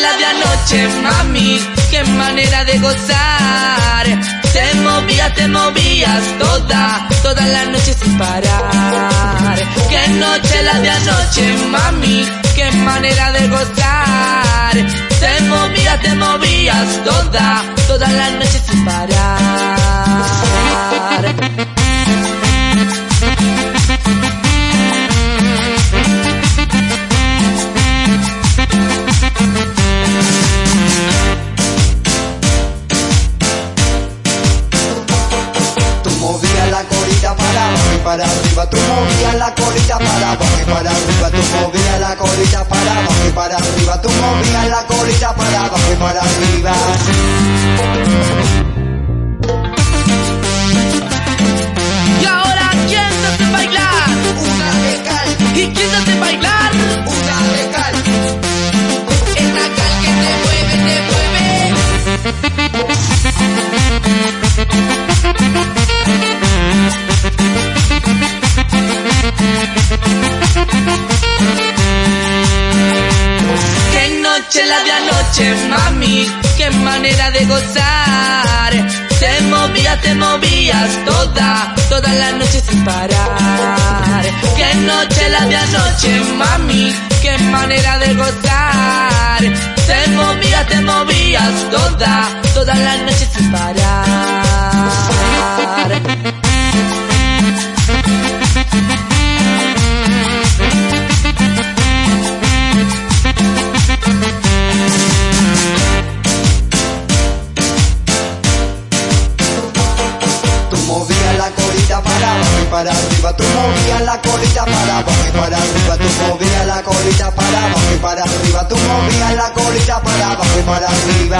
noche, mami, qué manera de gozar. Te movías, te movías toda, toda la noche sin parar. Qué noche la de anoche, mami, qué manera de gozar. Te movías, te movías toda, toda la noche sin parar. Para arriba, tú movías la colita para abajo y para arriba, tú movías la colita para abajo y para arriba, tú movías la colita para abajo y para arriba. La de anoche, mami, qué manera de gozar. Te movías, te movías toda, toda la noche sin parar. Qué noche la de anoche, mami, qué manera de gozar. Te movías, te movías toda, toda la noche sin parar. Para abajo y para arriba, tú movías la colita para abajo y para arriba, tú movías la colita para abajo para arriba, tú movías la colita para abajo y para arriba.